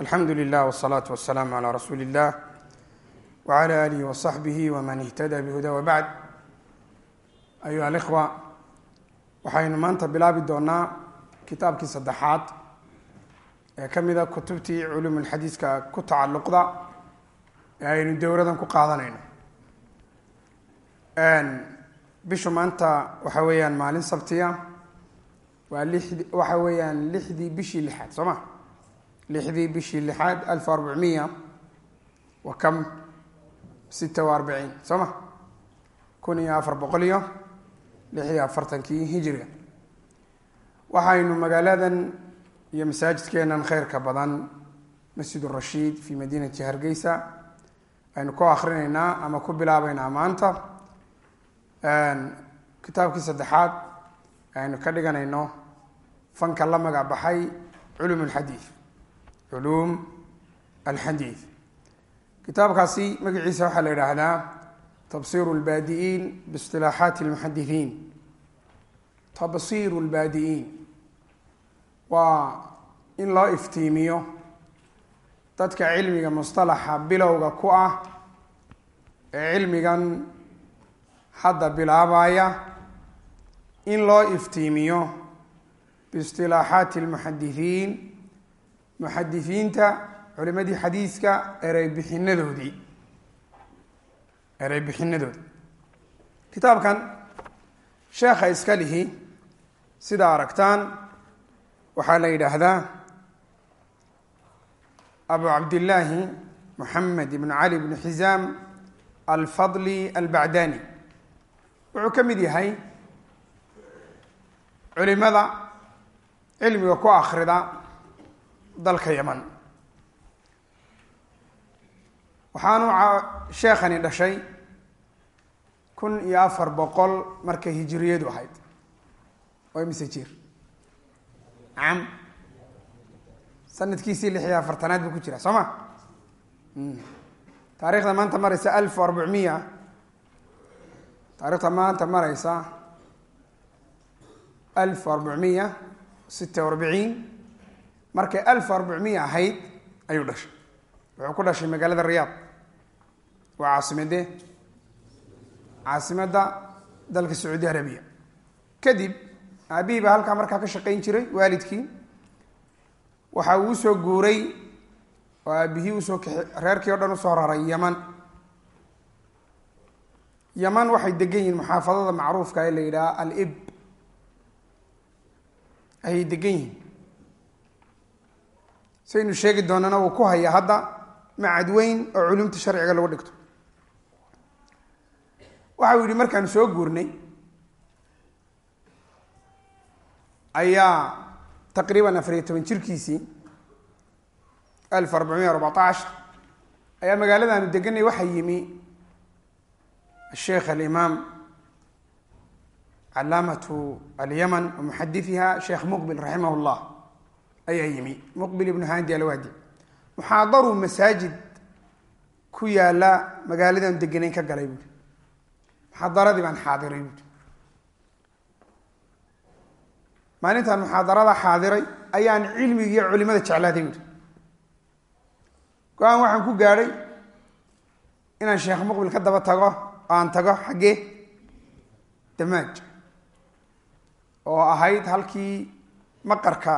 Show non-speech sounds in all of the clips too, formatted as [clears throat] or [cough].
alxamdu lilah wsalaatu wasalaamu calaa rasuuli illah wcala alihi wasaxbihi waman ihtada bihuda wabacd ayuha alikhwa waxaynu maanta bilaabi doonaa kitaabkii saddexaad ee ka mida kutubtii culuum lxadiiska ku tacalluqda ee aynu dowradan ku qaadanayno. Bishu maanta waxa weeyaan maalin sabtiya waa lixdi waxa weeyaan lixdii bishii lixaad soo lixdii bishii lixaad alfa arbacmiya wa kam sita wa soo ma kun iyo afar boqol iyo lix iyo afartankii hijiriga waxaynu magaaladan iyo masaajidkeenan kheyrka badan masjid urashiid fi madiinati hargeysa aynu ku akrinaynaa ama ku bilaabeynaa maanta kitaabkii saddexaad aynu ka dhiganayno fanka la magac baxay culum culuum alxadiid kitaabkaasi magaciisa waxaa la yidhaahdaa tabsiru lbaadi'iin biistilaaxaati lmuxadithiin tabsiru lbaadi'iin waa in loo iftiimiyo dadka cilmiga mustalaxa bilowga ku ah ee cilmigan hadda bilaabaya in loo iftiimiyo biistilaaxaati lmuxadithiin muxadisiinta culimadii xadiiska erey bixinadoodii erey bixinadoodi kitaabkan sheekha iska lihi sidaa aragtaan waxaa la yidhaahdaa abu cabdillaahi moxamed ibn cali bn xisaam alfadli albacdani wuxuu ka mid yahay culimada cilmiga ku akrida dalka yaman waxaanu sheekhani dhashay kun iyo afar boqol markay hijiriyadu ahayd. Oo imise jir cam. Sanadkiisii lix iyo afartanaad buu ku jira soo ma? Taarikhda maanta mareysa alf arbacmiya taarikhda maanta mareysa alf arbacmiya sita arbiciin markay alf arbacmiya ahayd ayuu dhashay. Wuxuu ku dhashay magaalada riyaad waa caasimade caasimadda dalka sacuudi arabiya. Kadib aabihii baa halkaa markaa ka shaqayn jiray waalidkii. Waxa uu u soo guuray oo aabihii u soo kaxe reerkii o dhan u soo raray yaman. Yaman waxay degan yihiin muxaafadada macruufka ee la yidhaha alib. Ayay degan yihiin saynu sheegi doonana uu ku haya hadda macad weyn oo culumta sharciga lagu dhigto. Waxa uu yihi markaanu soo guurnay ayaa taqriiban afariyo toban jirkiisii alf arbacmiya arbacata cashar ayaa magaaladaanu deganay waxaa yimi asheikh alimaam calaamatu alyaman wa muxadithiha sheekh muqbil raximah llah ayaa yimi. Muqbil ibnu handi alwadi muxaadaruu masaajid ku yaalla magaaladan deganayn ka galay buui muxaadaradii baan xaadiray buui maalintaan muxaadarada xaadiray ayaan cilmigi iyo culimada jeclaaday buui go'aan waxaan ku gaadhay inaan sheekh muqbil ka daba tago oo aan tago xaggee damaaj oo ahayd halkii maqarka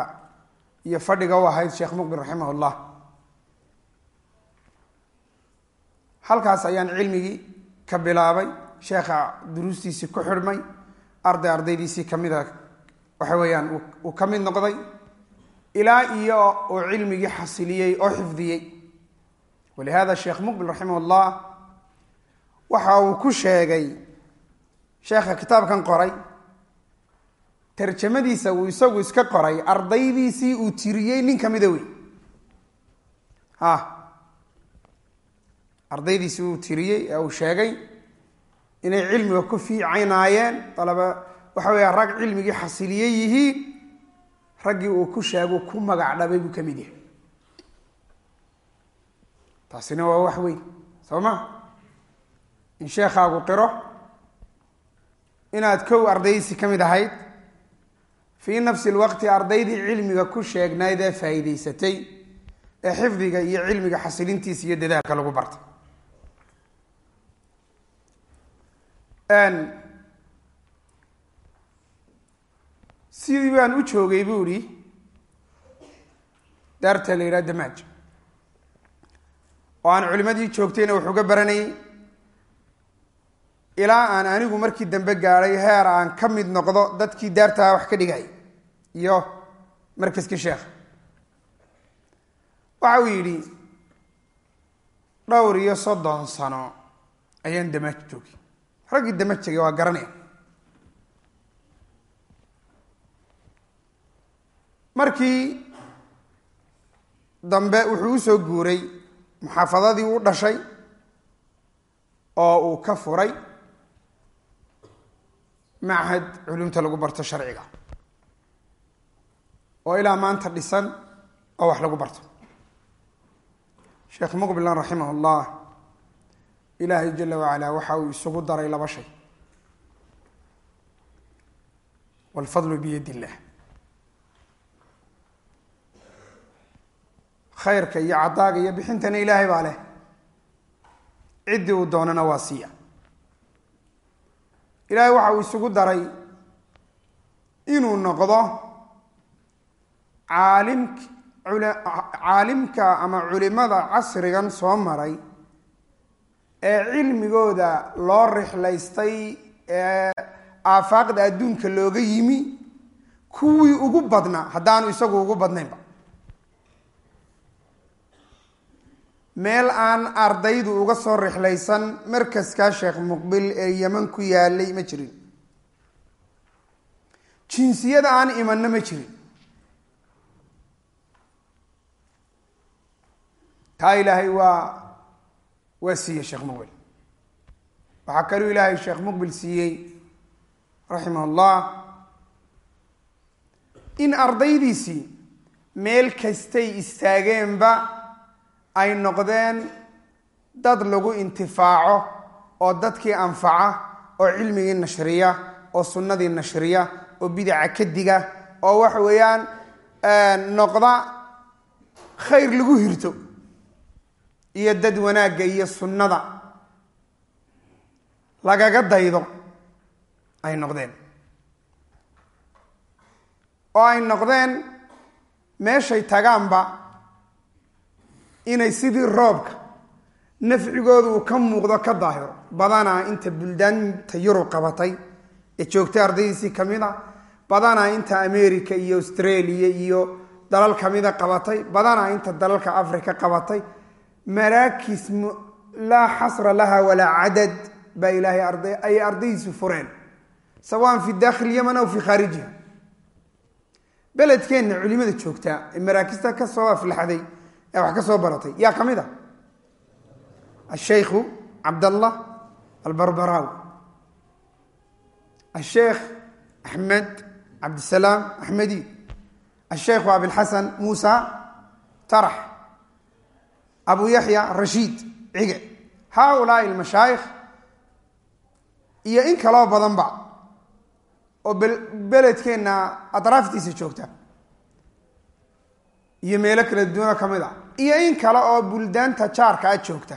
iyo fadhiga u ahayd sheekh muqbil raximah llah halkaas ayaan cilmigii ka bilaabay sheekha duruustiisii ku xidhmay arday ardaydiisii kamida waxa weeyaan uu ka mid noqday ilaa iyo uu cilmigii xasiliyey oo xifdiyey. Walihada sheekh muqbil raximah llah waxa uu ku sheegay sheekha kitaabkan qoray tarjamadiisa uu isagu iska qoray ardaydiisii uu tiriyey nin kamida wey ha. Ardaydiisii uu tiriyey ee uu sheegay inay cilmiga ku fiicanaayeen alaba waxa weya rag cilmigii xasiliye yihiin raggii uu ku sheego ku magac dhabay buu ka mid yahay. Taasina waa wax weyn soo ma? In sheekhaagu qiro inaad kow ardaydiisii ka mid ahayd fii nafsi lwaqti ardaydii cilmiga ku sheegnayd ee faa'iidaysatay ee xifdiga iyo cilmiga xasilintiisa iyo dadaalka lagu barta. Sidii baan u joogay bu ihi daarta la yidhaha damaaj oo aan culimadii joogtayna wuxuu ga baranayay ilaa aan anigu markii dambe gaadhay heer aan ka mid noqdo dadkii daartaa wax ka dhigay iyo markaskii sheekha waxa uu yidhi dhowr iyo soddon sano ayaan damaaj joogay. Raggii damaaj jegay waa garanaya markii dambe wuxuu u soo guuray muxaafadadii u dhashay oo uu ka furay machad culumta lagu barto sharciga oo ilaa maanta dhisan oo wax lagu barto. Sheekh muqbilan raximah llah ilaahay jala wacala waxa uu isugu daray laba shay. Walfadlu biyad illah khayrka iyo cadaaga iyo bixintana ilaahay baa leh. Ciddii uu doonana waa siiya. Ilaahay waxa uu isugu daray inuu noqdo caalimka ama culimada casrigan soo maray ee cilmigooda loo rixlaystay ee aafaaqda adduunka looga yimi kuwii ugu badnaa haddaanu isagu ugu badnaynba. Meel aan ardaydu uga soo rixlaysan markaskaa sheekh muqbil ee yeman ku yaalay ma jirin. Jinsiyada aan imanna ma jirin taa ilaahay waa waa siiyey sheekh muqbil. Waxaa kaluu ilaahay sheekh muqbil siiyey raximah llah in ardaydiisii meel kastay istaageenba ay noqdeen dad lagu intifaaco oo dadkii anfaca oo cilmigii nashriya oo sunnadii nashriya oo bidaca ka diga oo waxa weeyaan noqda khayr lagu hirto iyo dad wanaagga iyo sunnada lagaga daydo ay noqdeen. Oo ay noqdeen meeshay tagaanba inay sidii roobka nafcigooda uu ka muuqdo ka daahiro badanaa inta buldaanta yurub qabatay ee joogtay ardaydiisii ka mid a badanaa inta america iyo australia iyo dalal kamida qabatay badanaa inta dalalka africa qabatay maraakis laa xasra laha walaa cadad baa ilaahay arda ay ardaydiisu fureen. Sawaan fi dakhil yaman aw fi khaarijiha beledkeenna culimada joogtaa ee maraakista ka soo aflaxday ee wax ka soo baratay yaa ka mid a ashaykhu cabdallah albarbarawi. Asheekh axmed cabdisalaam axmedi asheykhu abilxasan muusa tarax abu yaxya rashiid cige haaulaai almashaayikh iyo in kaloo badanba oo beledkeenna atraaftiisa joogta iyo meelo kala duwanoo ka mid a iyo in kale oo buldaanta jaarka a joogta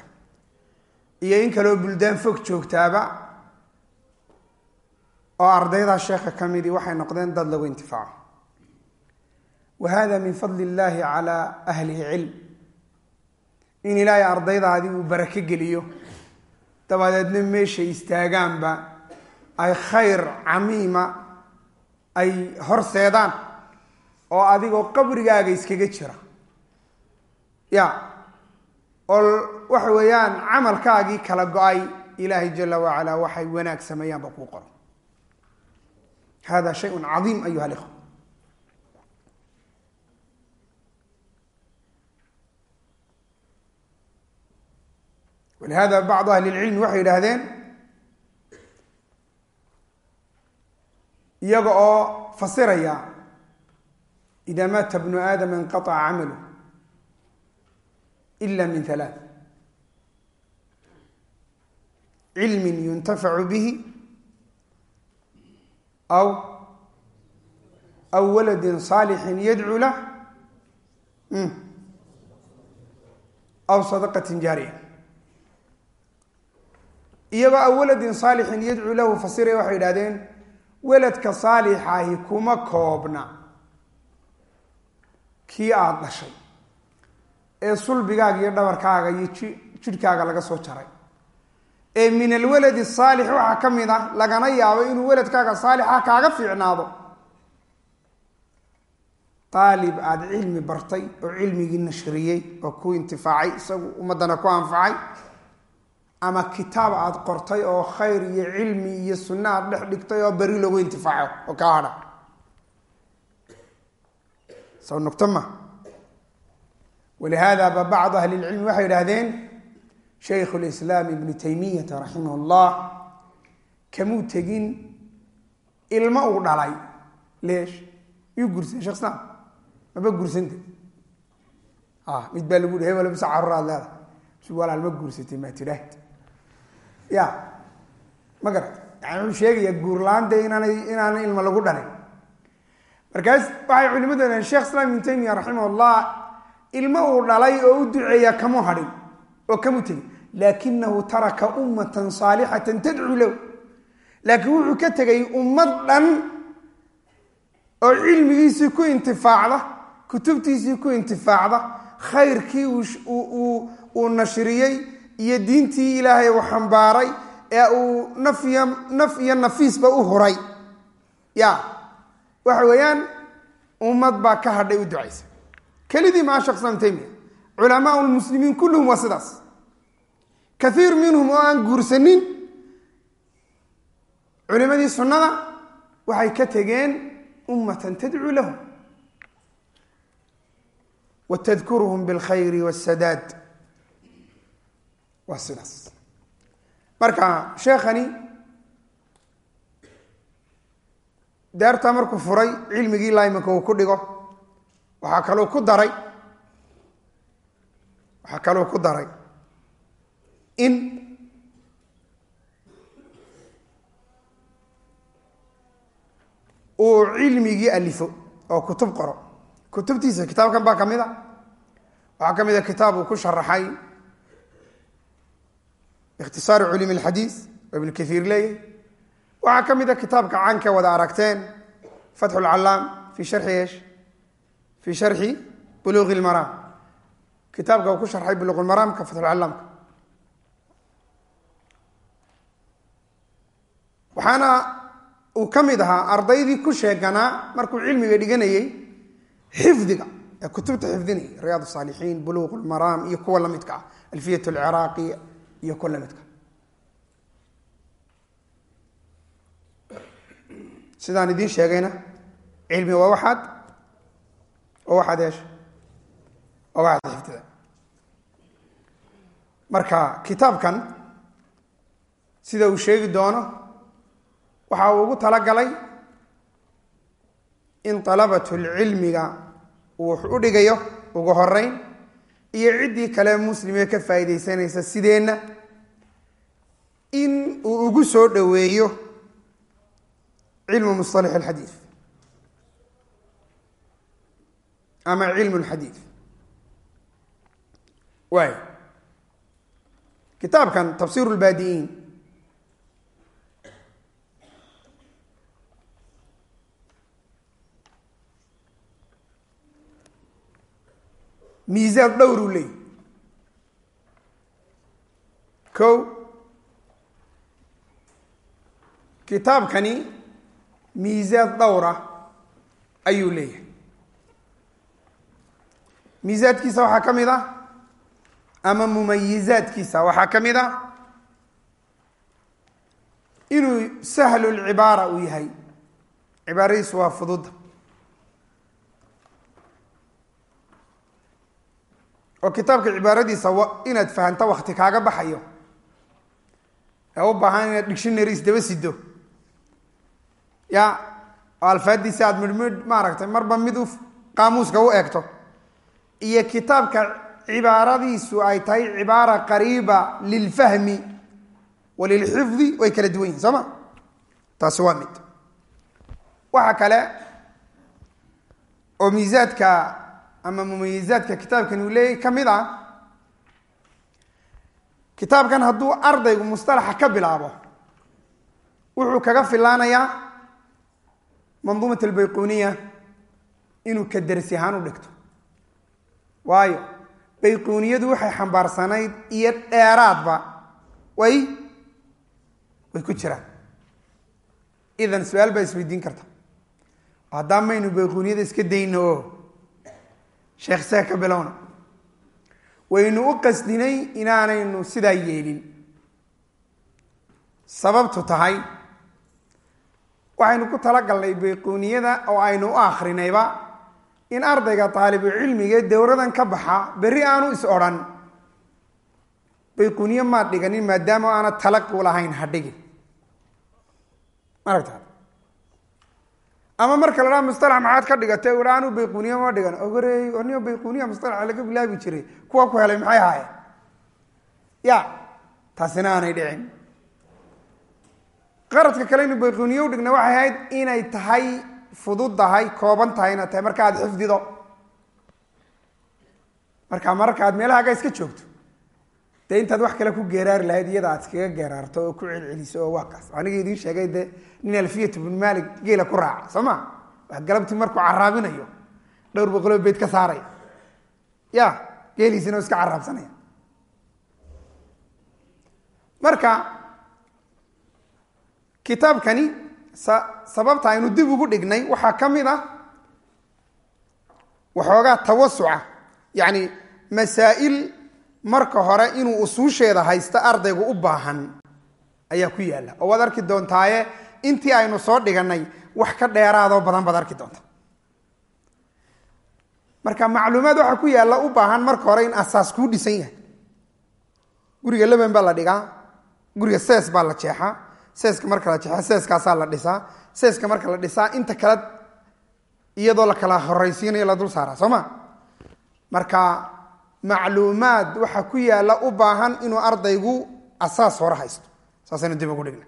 iyo in kale oo buldaan fog joogtaaba oo ardaydaa sheekha ka midii waxay noqdeen dad lagu intifaaco wa hada min fadli illahi calaa ahlihi in ilaahay ardaydaadii uu barako geliyo. Dabadeedna meeshay istaagaanba ay khayr camiima ay horseedaan oo adigoo qabrigaaga iskaga jira. Ya oo waxa weeyaan camalkaagii kala go'ay ilaahay jala wacala waxay wanaag sameeyaanba kuu qoro. Hada shayun cadiim ayuha alikhwa walihada bacdu ahli lcilmi waxay yidhaahdeen iyaga oo fasiraya ida maata bnu aadama inqaطca camalu ila min halaa cilmi yuntafacu bihi aw aw waladi saalixin yadcu lah aw sadaqati jaariya iyagoo a waladin saalixin yadcuu lahu fasiraya waxay yidhahdeen weladka saalixahi kuma koobna. Kii aada dhashay ee sulbigaaga iyo dhabarkaaga iyo jidhkaaga laga soo jaray. Ee min alwaladi saalix waxaa ka mid ah lagana yaabo inuu weladkaaga saalixa kaaga fiicnaado. Aalib aada cilmi bartay oo cilmigii nashriyey oo ku intifaacay isagu ummaddana ku anfacay ama kitaab aada qortay oo khayr iyo cilmi iyo sunna aad dhex dhigtay oo beri lagu intifaaco oo kaa hadha soo nugto ma? Walihaada ba bacdu ahli lcilmi waxay idhaahdeen shaykhu lislaam ibnu taymiyata raximah llah kamuu tegin ilmo uu dhalay. Leesh yuu gursay shekh islaam maba gursante mid baa lagu hebel bisa caruraad leeda walaal ma guursatay maa tidhaahd ya ma garat yani wuxuu sheegayaa guurlaanta inaanay inaana ilmo lagu dhalin. Markaas waxay culimadu sheekh islaam ibnu taymiya raximah ilmo uu dhalay oo u duceeya kamu hadhin oo kamu tegin laakinahu taraka ummatan saalixatan tadcuu lahu. Laakiin wuxuu ka tegay ummad dhan oo cilmigiisii ku intifaacda kutubtiisii ku intifaacda khayrkii uu nashriyey iyo diintii ilaahay uu xambaaray ee uu nafy naf iyo nafiisba u huray. Ya waxa weeyaan ummad baa ka hadhay u ducaysa. Kelidii maa shekh islam taymiya culamaa lmuslimiin kulluhum waa sidaas. Kaiir minhum oo aan guursanin culimadii sunnada waxay ka tegeen ummatan tadcuu lahum wa tadkuruhum bilkhayri wasadaad waa sidaas. Marka sheekhani daartaa markuu furay cilmigii laimanka uu ku dhigo waxaa kaloo ku daray waxaa kaloo ku daray in uu cilmigii alifo oo kutub qoro. Kutubtiisa kitaabkan baa ka mid a. Waxaa ka mid a kitaab uu ku sharaxay ikhtisaaru culimi alxadiis oo ibnu kaiir leeyahy waxaa ka mid a kitaabka caanka wada aragteen fatxu lcallaam fi sharxi esh fi sharxi buluuqi lmaraam kitaabka uu ku sharxay buluuq lmaraamka fatxulcallaamka waxaana uu ka mid ahaa ardaydii ku sheeganaa markuu cilmiga dhiganayey xifdiga ee kutubta xifdinaya riyaad saalixiin buluuq lmaraam iyo kuwa lamidka ah alfiyat lciraaqi iyo kuwa lamidka sidaan idiin sheegayna cilmi waa waxaad oo waxaad yeesha oo waxaad xifdida marka kitaabkan sida uu sheegi doono waxa uu ugu talagalay in dalabatulcilmiga uu wax u dhigayo ugu horeyn iyo ciddii kale muslimee ka faa'iidaysanaysa sideenna in uu ugu soo dhoweeyo cilmu musطalax alxadiid ama cilmu lxadiid waay kitaabkan tafsir lbaadi'iin miisaan dhowruu leeyay. Ko kitaabkani miisaad dhowra ayuu leeyahay. Miisaadkiisa waxaa ka mid ah ama mumayizaadkiisa waxaa ka mid ah inuu sahlu lcibaara uu yahay. Cibaaradiisu waa fududa oo kitaabka cibaaradiisa inaad fahanto wakti kaaga baxayo. Ee u baahan inaad dictionaries daba sido ya oo alfaadiisa aada midhmidh maaragtay marba mid u qaamuuska u eegto. Iyo kitaabka cibaaradiisu ay tahay cibaara qariiba lilfahmi wa lilxifdi way kala duwan yihiin soo ma taasi waa mid. Waxa kale oo miisaadka ama mumayizaadka kitaabkan uu leeyahy ka mid ah kitaabkan hadduu ardaygu mustalaxa ka bilaabo wuxuu kaga filaanayaa manduumat albayquniya inuu ka dersi ahaan u dhigto. Waayo bayquuniyadu waxay xambaarsanayd iyo dheeraadba way way ku jiraan. Idan su'aal baa isweydiin karta. Haddaa maynu bayquuniyada iska dayno oo sheekh saa ka bilowna waynu u qasdinay inaanaynu sidaa yeelin. Sababtu tahay waxaynu ku talagalnay bayquuniyada oo aynu u akrinayba in ardayga taalibu cilmiga dowradan ka baxa berri aanu is odhan. Bayquuniye maad dhiganin maadaama aana talaqi lahayn ha dhigin ama marka la dhaha mustalax maxaad ka dhigatay udha anu ma dhigan. Ogorey anigo bayquuniya mustalaxa laga bilaabi jiray. Kuwa ku helay maxay ahaayeen? Ya taasina aanay dhicin qaradka kale inu bayquuniye u dhigna waxay ahayd inay tahay fududahay kooban tahay inaad tahay. Marka aad xifdido marka mararka aad meelahaaga iska joogto dee intaad wax kale ku geeraari lahayd iyada aad iskaga geeraarto oo ku celceliso oo waa kaas. Aniga idiin sheegay dee nin alfiyat bn malik geela ku raaca soo ma? Wax galabtii markuu caraabinayo dhowr boqoloo beyd ka saaraya ya geeliisina iska caraabsanaya marka kitaabkani sababta aynu dib ugu dhignay waxaa ka mid ah waxoogaa tawasuca yacni masaa'il marka hore inuu usuusheeda haysta ardaygu u baahan ayaa ku yaalla. Oo waad arki doontaaye intii aynu soo dhiganay wax ka dheeraadoo badan baad arki doonta. Marka macluumaad waxaa ku yaalla u baahan marka hore in asaas kuu dhisan yahay. Guriga leban baa la dhigaa guriga sees baa la jeexaa seeska marka la jeexa seeskaasaa la dhisaa. Seeska marka la dhisaa inta kale iyadoo la kala horaysiinayo la dul saaraa soo ma? Marka macluumaad waxaa ku yaalla u baahan inuu ardaygu asaas hore haysto. Saasaynu dib ugu dhigna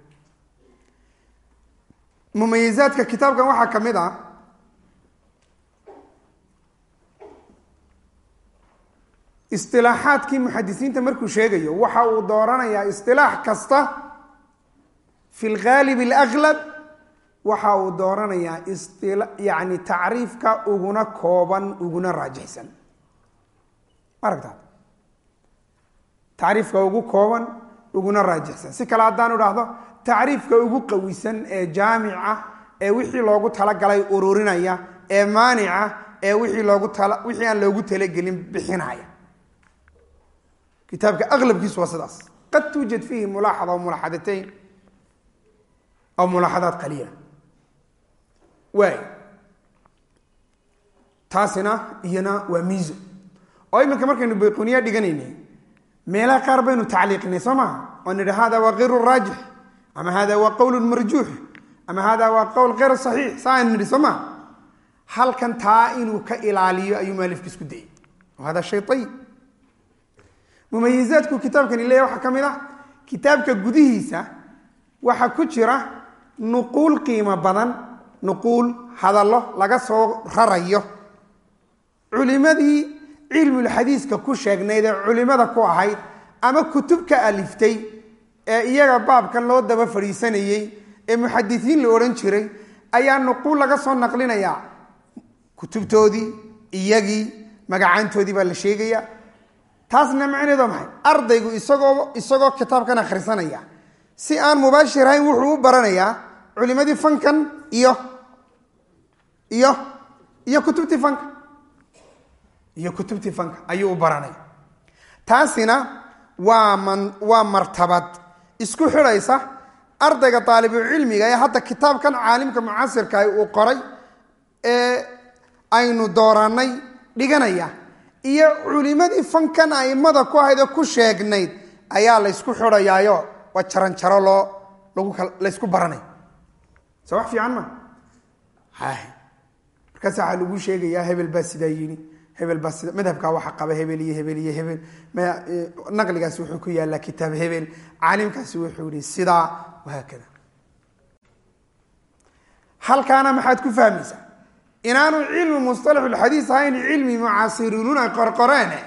mumayizaadka kitaabkan waxaa ka mid ah istilaaxaadkii muxadisiinta markuu sheegayo waxa uu dooranayaa istilaax kasta fi lghaalib alaglab waxa uu dooranayaa yani tacriifka uguna kooban uguna raajixsan. Aragta? Tacriifka ugu kooban uguna raajixsan. Si kale haddaan idhaahdo tacriifka ugu qawisan ee jaamic ah ee wixii loogu talagalay ururinaya ee maanica ee wixii loogu tala wixii aan loogu talagelin bixinaya. Kitaabka aglabkiisu waa sidaas. Qad tuujad fiihi mulaaxada o mulaaxadatayn aw mulaaxadaat qaliila waay taasina iyana waa miizo oo iminka markaynu bayquniya dhiganaynay meelaha qaar baynu tacliiqinay soo maha oo nidhi hada waa kayru raajix ama hada waa qowl marjuux ama hada waa qowl keyr saxiix saa aynu nidhi soo maha halkan taa inuu ka ilaaliyo ayuu maalifka isku dayay hada shay ayib mumayizaadku kitaabkani leeya kitaabka gudihiisa waxaa ku jira nuquul qiimo badan nuquul hadallo laga soo rarayo. Culimadii cilmulxadiiska ku sheegnayd ee culimada ku ahayd ama kutub ka aliftay ee iyaga baabkan loo daba fadhiisanayey ee muxadisiin la odhan jiray ayaa nuquul laga soo naqlinayaa kutubtoodii iyagii magacaantoodii baa la sheegaya. Taasna macneed waa maxay? Ardaygu isagoo isagoo kitaabkan akhrisanaya si aan mubaashir ahayn wuxuu baranayaa culimadii fankan iyo iyo iyo kutubtii fanka. Iyo kutubtii fanka ayuu u baranaya taasina waa man waa martabad. Isku xidhaysa ardayga daalibucilmiga ee hadda kitaabkan caalimka mucasirka uu qoray ee aynu doorannay dhiganaya iyo culimadii fankan aimada ku ahayd oo ku sheegnayd ayaa laysku xidhayaayo. Waa jaranjaro loo laysku baranay so wax fiican ma? Markaas waxaa lagu sheegayaa hebel baa sidaa yidhi. Hebel baa sida madhabkaa waxa qaba hebel iyo hebel iyo hebel. Naqligaasi wuxuu ku yaallaa kitaab hebel. Caalimkaasi wuxuu yihi sidaa wahaakada halkaana maxaad ku fahmaysaa? Inaanu cilmi musطalaxulxadiis ahayn cilmi mucaasirinuun ay qorqoreene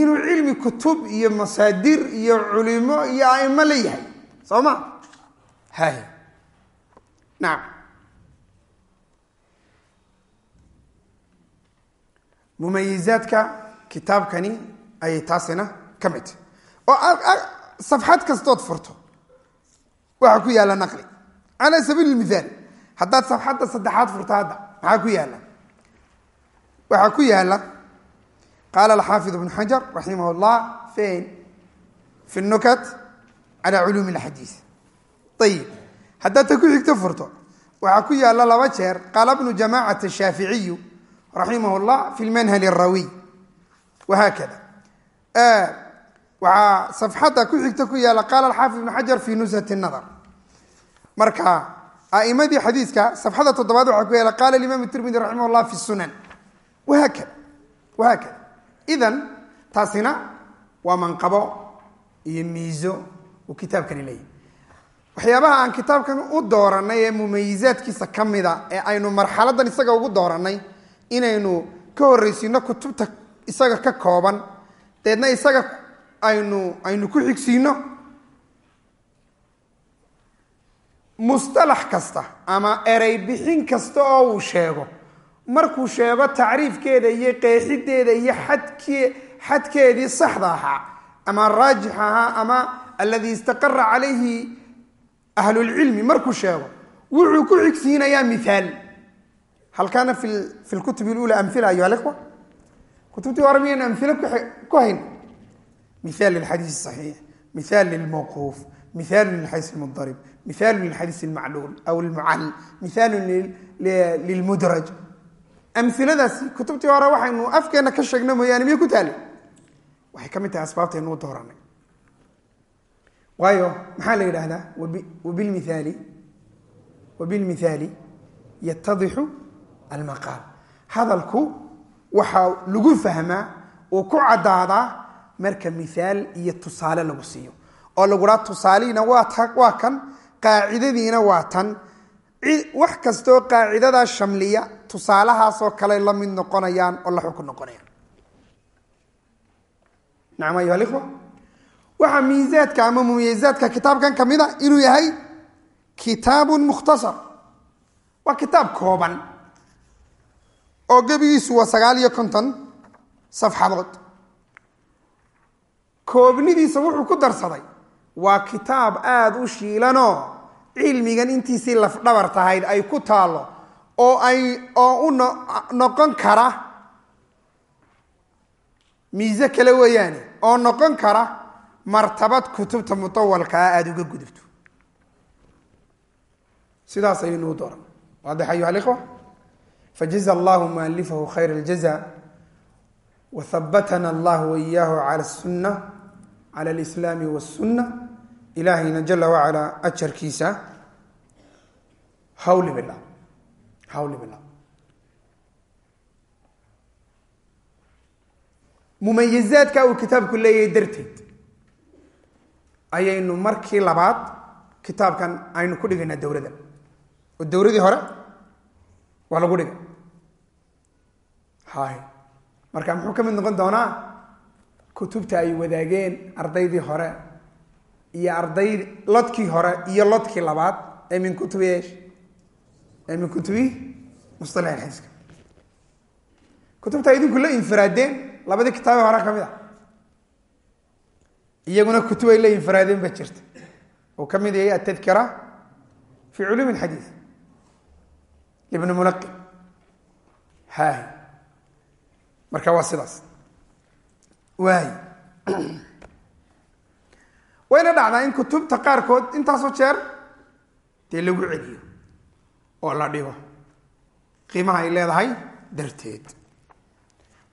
inuu cilmi kutub iyo masaadir iyo culimo iyo aimo la yahay. Soo ma? Hay nacam mumayizaadka kitaabkani ayay taasina ka mid. Tahy oo safxad kastood furto. Waxaa ku yaalla naqli. Cala sabiili mithaal haddaad safxadda saddexaad furto hadda maxaa ku yaalla? Waxaa ku yaalla qaala alxaafid ibnu xajar raximah llah fin fi nukat cala culuumi alxadiis. Ayib haddaad ta ku xigto furto. Waxaa ku yaalla laba jeer qaala bnu jamacat ashaaficiyu raximah llah fi lmanhal arawiy wahaakada waxaa safxadda ku xigta ku yaalla qaala alxaafid ibnu xajar fi nushat nadar marka aimadii xadiiska safxada toddobaad waxaa ku yaalla qaala imaam tirmidi raximah llah fi sunan. Wahaakada wahaakada idan taasina waa manqabo iyo miiso uu kitaabkani leeyahy waxyaabaha aan kitaabkan u dooranay ee mumayizaadkiisa ka mida ee aynu marxaladan isaga ugu dooranay inaynu ka horreysiino kutubta isaga ka kooban deedna isaga aynu aynu ku xigsiino mustalax kasta ama erey bixin kasta oo uu sheego. Markuu sheego tacriifkeeda iyo qeexideeda iyo xadke xadkeedii saxda ahaa ama raajix ahaa ama aladii istaqara calayhi ahlulcilmi markuu sheego wuxuu ku xigsiinayaa miaal hal kaana fi lkutub lula amila ayuha likhwa kutubtii hore miyaynu amilo ku hayn? Miaal lilxadiis saxiix miaal lilmawquuf miaal lilxadiis lmudarib miaal lilxadiis lmacluul aw lmucal miaal lilmudraj. Amiladaasi kutubtii hore waxaynu afkeena ka sheegna mooyaane miya ku taale waxay ka mid tahay asbaabtaynu u dooranay waayo maxaa la yidhaahdaa? Wabilmithaali wabilmithaali yatadixu almaqaal. Hadalku waxaa lagu fahmaa uu ku caddaadaa marka mithaal iyo tusaale lagu siiyo. Oo laguhaa tusaalihiina waa kan qaacidadiina waa tan. Wax kastoo qaacidadaa shamliya tusaalahaasoo kale la mid noqonayaan oo la xukun noqonayaan. Nacam ayuha alikhwa waxaa miisaadka ama mumiyazaadka kitaabkan ka mid a inuu yahay kitaabun mukhtasar. Waa kitaab kooban oo gebigiisu waa sagaal iyo konton safxadood koobnidiisa wuxuu ku darsaday waa kitaab aada u shiilanoo cilmigan intiisii lafdhabar tahayd ay ku taallo oo ay oo u noqon kara. Miise kale weeyaane oo noqon kara martabad kutubta mutawalkaa aada uga gudubto. Sidaas ayaynu u dooran. Waadix ayuha alikhwa fajaza allahu mualifahu khayr aljaza wahabatana allahu waiyaahu cala sunna cala alislaami wasunna ilaahayna jala wacala ajarkiisa. Hawli bila hawli bila mumayizaadka uu kitaabku leeyahay darteed ayaynu markii labaad kitaabkan aynu ku dhigaynaa dowladda oo dowladii hore waa lagu dhigay. Hay marka muxuu ka mid noqon doonaa? Kutubta ay wadaageen ardaydii hore iyo arday lodkii hore iyo lodkii labaad ee min kutubi esh ee min kutubi mustalax alxadiiska kutubta idinku la infiraadeen labadii kitaabe hore ka mid a iyaguna kutub ay la infiraadeen baa jirta uu ka mid yahay atadkira fi culuumi alxadiis ibn mulaqi hay marka waa sidaas. Waay. Wayna dhacdaa in kutubta qaarkood intaasoo jeer dee lagu celiyo oo la dhigo. Qiimaha ay leedahay darteed.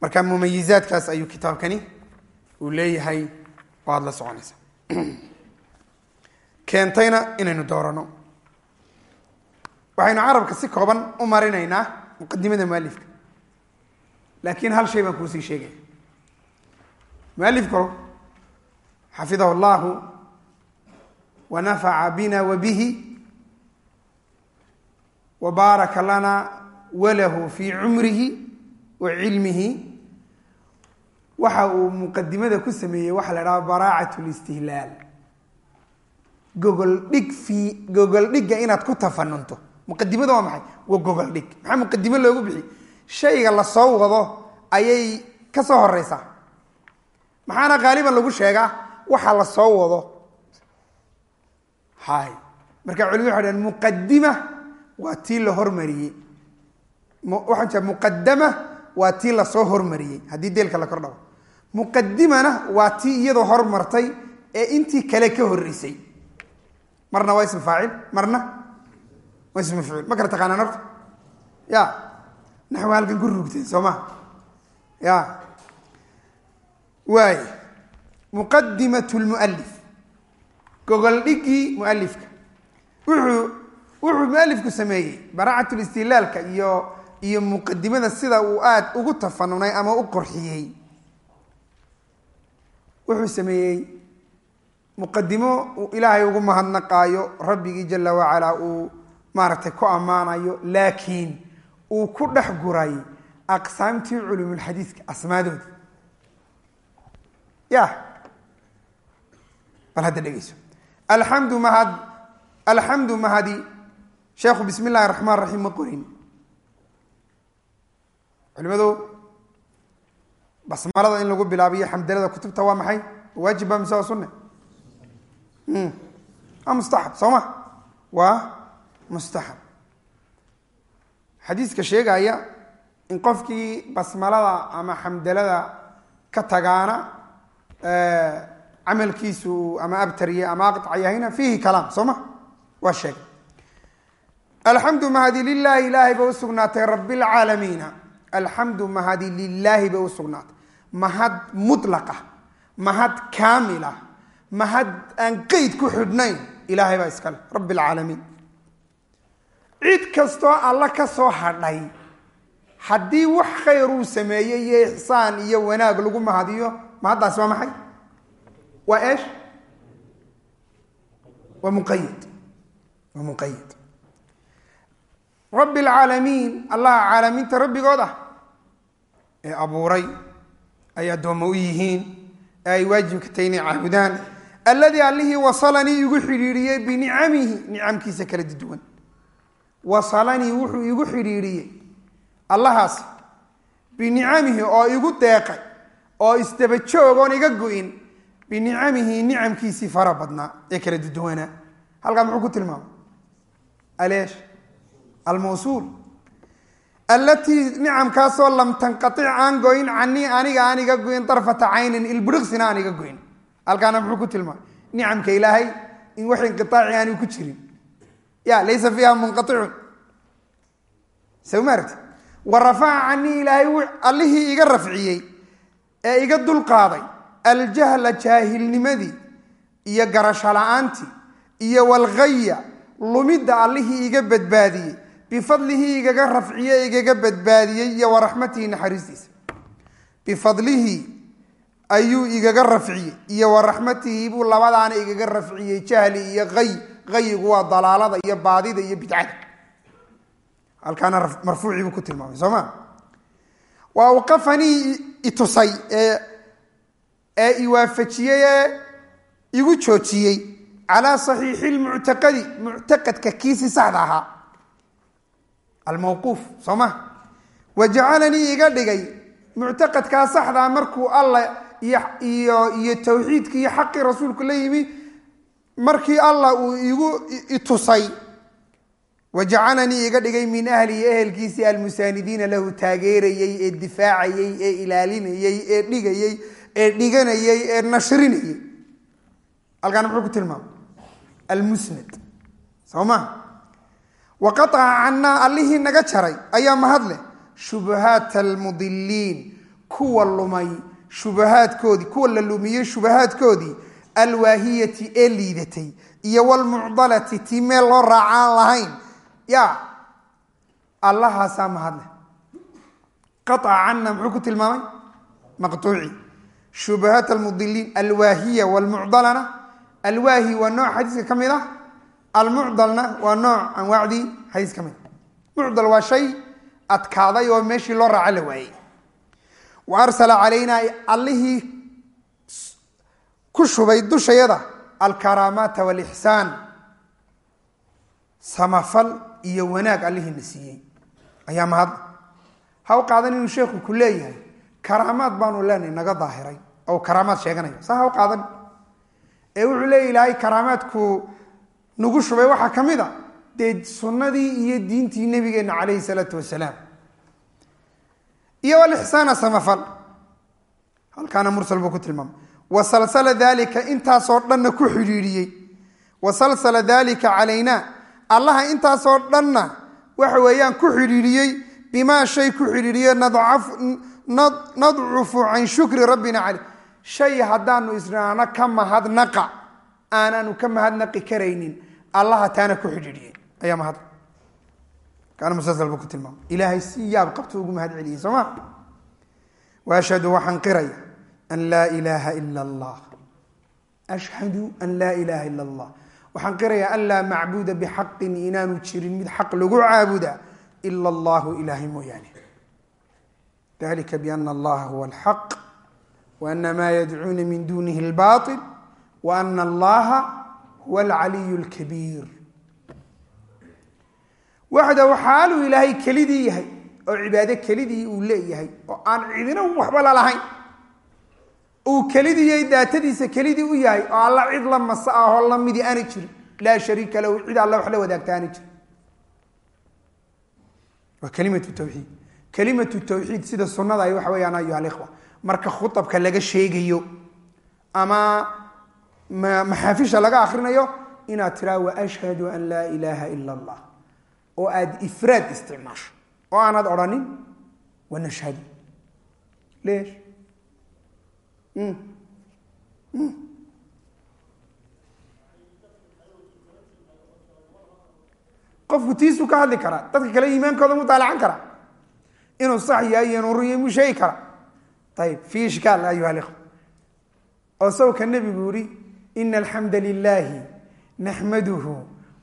Marka mumayizaadkaas ayuu kitaabkani uu leeyahay oo aada la soconaysa. [clears throat] Keentayna inaynu doorano. Waxaynu carabka si kooban u marinaynaa muqadimada mualifka laakiin hal shay baan kuusii sheegaya mualifku xafidahu llahu wa nafaca bina wa bihi wa baaraka lana walahu fi cumrihi wa cilmihi waxa uu muqadimada ku sameeyey waxaa la dhaha baraacat listihlaal gogol dhig fii gogol dhigga inaad ku tafanunto. Muqadimada waa maxay? Waa gogol maxaa muqadimo loogu bixi shayga la soo wado ayay ka soo horeysaa maxaana qaaliban lagu sheegaa? Waxa la soo wado. Hay marka culimadu waxay dhahen muqadima waa tii la hormariyey. Waxaan jira muqadama waa tii la soo hormariyey. Haddii deelka la kordhabo muqadimana waa tii iyadoo hormartay ee intii kale ka horreysay. Marna waa ism faacil marna waa ism mafcuul ma kala taqaanaan horta? Ya. Naxwa halkan ku rugteen soo ma? Ya. Waay. Muqadimat lmualif gogol dhigii mualifka wuxuu wuxuu mualifku sameeyey baraacat listilaalka iyo iyo muqadimada sida uu aada ugu tafanunay ama u qorxiyey wuxuu sameeyey muqadimo ilaahay ugu mahadnaqaayo rabbigii jala wacalaa uu maaragtay ku ammaanayo laakiin uu ku dhex guray aqsaamtii culumulxadiiska asmaadooda. Ya bal hadda dhegeyso alxamdu mahad alxamdu mahadi. Sheekhu bismi illahi raxmaan raxiim ma qorin. Culimadu basmalada in lagu bilaabiyo xamdalada kutubta waa maxay? Waajib ba mise waa sunne waa mustaxab soo ma? Waa mustaxab. Xadiiska sheegaya in qofkii basmalada ama xamdalada ka tagaana camalkiisu ama abtarye ama aqطca yahayna fiihi kalaam soo ma? Waa sheegay. Alxamdu mahadi lilaahi ilaahay bay usugnaatay rabi اlcaalamiina alxamdu mahadi lilaahi bay usugnaatay mahad mulaqa mahad kaamila mahad aan qeyd ku xidhnayn ilaahay baa iskale rabi اlcaalamiin cid kastoo alla ka soo hadhay haddii wax khayr uu sameeyey iyo ixsaan iyo wanaag lagu mahadiyo mahaddaasi waa maxay? Waa eesh? Waa muqayid waa muqayid rabbi alcaalamiin allaha caalamiinta rabbigood ah ee abuuray ay addoommo u yihiin ee ay waajibka tahay inay caabudaan. Alladii allihii wasalanii igu xidhiidhiyey binicamihi nicamkiisa kala duwan. Wasalanii wuxuu igu xidhiidhiyey allahaasi binicamihi oo igu deeqay oo isdaba joog oon iga go-in binicamihi nicamkiisii fara badnaa ee kala duduwanaa halkaa muxuu ku tilmaamay? Aleesh almawsuul allatii nicamkaasoo lam tanqaic aan goyn canii aniga aan iga goyn darfata caynin ilbiriqsina aan iga goyn. Halkaana muxuu ku tilmaamay nicamka ilaahay in wax inqiaaci aanu ku jirin. Ya laysa fiiha munqaicun sawmaarti wa rafaca canii ilaahay allihii iga rafciyey ee iga dulqaaday aljahla jaahilnimadii iyo garasho la'aantii iyo walghaya lumidda allihii iga badbaadiyey bifadlihii igaga rafciye igaga badbaadiyey iyo waraxmatihi naxariistiisa. Bifadlihii ayuu igaga rafciyey iyo waraxmatihi buu labadaana igaga rafciyey jahli iyo ay ayigu waa dalaalada iyo baadida iyo bidcada. Halkaana marfuucii buu ku tilmaamay soo ma? Waa waqafanii itusay ee iwaafajiyey ee igu joojiyey calaa saxiixi lmuctaqadi muctaqadka kiisii saxda ahaa almawquuf soo ma? Wa jacalanii iga dhigay muctaqadkaa saxdaa markuu alla iyo tawxiidkii iyo xaqii rasuulku la yimi markii allah uu igu itusay wa jacalanii iga dhigay min ahlihi ehelkiisii almusaanidiina lahu taageerayey ee difaacayey ee ilaalinayey ee dhigayey ee dhiganayey ee nashrinayey halkaana muxuu ku tilmaamay. Almusnad. Soo ma wa qaaca cannaa allihii naga jaray ayaa mahadleh shubahaat almudiliin kuwa lumay shubahaadkoodii kuwa la lumiyey shubahaadkoodii alwaahiyati ee liidatay iyo wlmucdalati tii meel loo raacaan lahayn ya allahaasaa mahadleh qaaca cana muxuu ku tilmaamay maqtuuci shubahaat almudiliin alwaahiya wlmucdalana alwaahi waa nooc xadiiska ka mid ah almucdalna waa nooc anwaacdii xadiis ka mid. Mucdal waa shay adkaaday oo meeshii loo raaco la waayey. Wa arsala calaynaa allihii ku shubay dushayada alkaraamaata walixsaan samafal iyo wanaag allihiina siiyey. Ayaa mahad? Ha u qaadan inuu sheekhu ku leeyahay karaamaad baanu leenahay naga daahiray. Oo karaamaad sheeganaya saa ha u qaadan? Ee wuxuu leeya ilaahay karaamaadku nagu shubay waxaa ka mid a dee sunnadii iyo diintii nabigeenna calayhi salaatu wasalaam. Iyo alixsaana samafal. Halkaana mursal buu ku tilmaamay. Wasalsala dalika intaasoo dhanna ku xidhiidhiyey. Wasalsala dalika calaynaa allaha intaasoo dhanna waxa weeyaan ku xidhiidhiyey bimaa shay ku xidhiidhiye nadcufu can shukri rabbina caleyh shay haddaanu isnaano ka mahadnaqa aanaanu ka mahadnaqi karaynin. Allaha taana ku xidhiidhiyey ayaa mahad. Ku tilmaamay. Ilaahay si yaab qabtu ugu mahad celiyey soo ma? Waashhadu waxaan qiraya an laa ilaaha ila allah. Ashhadu an laa ilaaha ila allah. Waxaan qirayaa an laa macbuuda bixaqin inaanu jirin mid xaq lagu caabuda ila allahu ilaahay mooyaane. Dalika biana allaha huwa alxaq waana maa yadcuuna min dunihi albail waana allaha huwa alcaliy lkabiir waxdahu xaaluu ilaahay kelidii yahay oo cibaado kelidii uu leeyahay oo aan cidina waxba lalahayn uu kelidiyay daatadiisa kelidii u yahay oo alla cid la masa ahoo lamidi aana jirin laa shariika lahu cid alla wax la wadaagta aana jirin waa kalimatu tawxiid kalimatu tawxiid sida sunnada ay waxa marka khuabka laga sheegayo ama maxaafisha laga akrinayo inaad tiraa waashhadu an laa ilaaha ila allah. Oo aad ifraad isticmaasho. Oo aanad odhanin wanashhadu leesh qofku tiisuu ka hadli karaa dadka kale iimaankooda mutaalacan karaa inuu sax yahay iyo inuu ruya mu sheegi karaa ayib fi ishkaal ayuha alikhwa. Oo sawka nebigu yihi ina alxamda lilahi naxmaduhu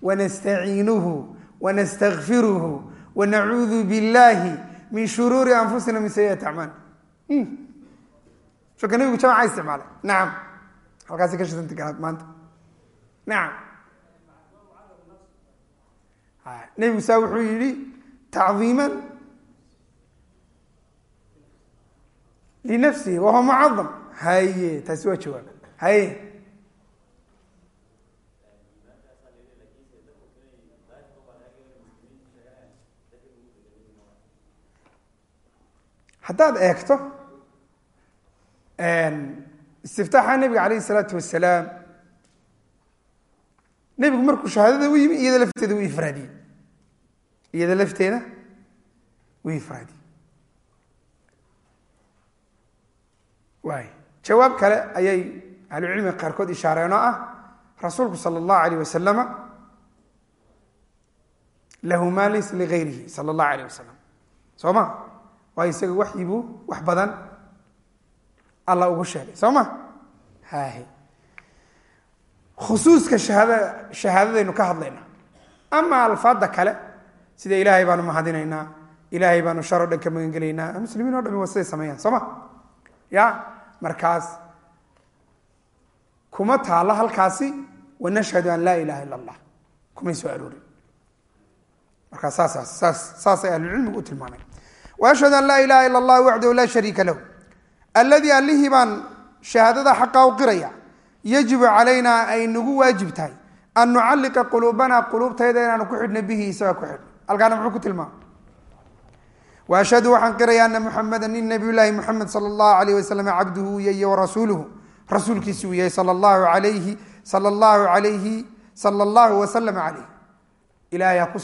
wanastaciinuhu wanastakfiruhu wanacuudu billahi min shuruuri anfusina min sayiati acmaal soka nebigu jamca isticmaalay nacam halkaasi ka shidanta garaad maanta nacam nebigu saa wuxuu yihi tacdiiman linafsihi wahuwa mucadam haye taasi waa jawaab haye haddaad eegto istiftaaxa nebiga calayh isalaatu wasalaam nebigu markuu shahaadada u yimi iyada lafteeda u ifraadiyey. Iyada lafteeda u ifraadiyey. Waay jawaab kale ayay ahlucilmiga qaarkood ishaareen oo ah. Rasuulku sala allahu alayh wasalama lahu maa laysa ligayrihi sala allahu alayh wasalam soo ma waayo isaga waxyibuu wax badan. Alla ugu sheegay soo ma? Hahe khusuuska shahaada shahaadadaynu ka hadlayna. Ama alfaada kale sida ilaahay baanu mahadinaynaa ilaahay baanu shar o dhan ka magan gelaynaa muslimiin o dhami waa siday sameeyaan soo ma? Ya markaas kuma taalo halkaasi wanashhadu an laa ilaha illa allah kumay soo aroorin markaa saasaas saas saasay ahlucilmigu u tilmaameen ashhadu an laa ilaha ila allah waxdahu laa shariika lahu alladii allihii baan shahaadada xaqaa u qiraya yajibu calaynaa ay nagu waajib tahay an nucalliqa quluubanaa quluubtayda inaanu ku xidhna bihi isaga ku xidhno halkaana muxuu ku tilmaama wa ashhadu waxaan qiraya ana muxameda in nabiy llaahi muxamed sala allahu alayh wasalam cabduhu iyo warasuuluhu rasuulkiisi uu yahay sala allahu alayhi sala allahu alayhi sala allahu wasalam calayh ilaahay ha ku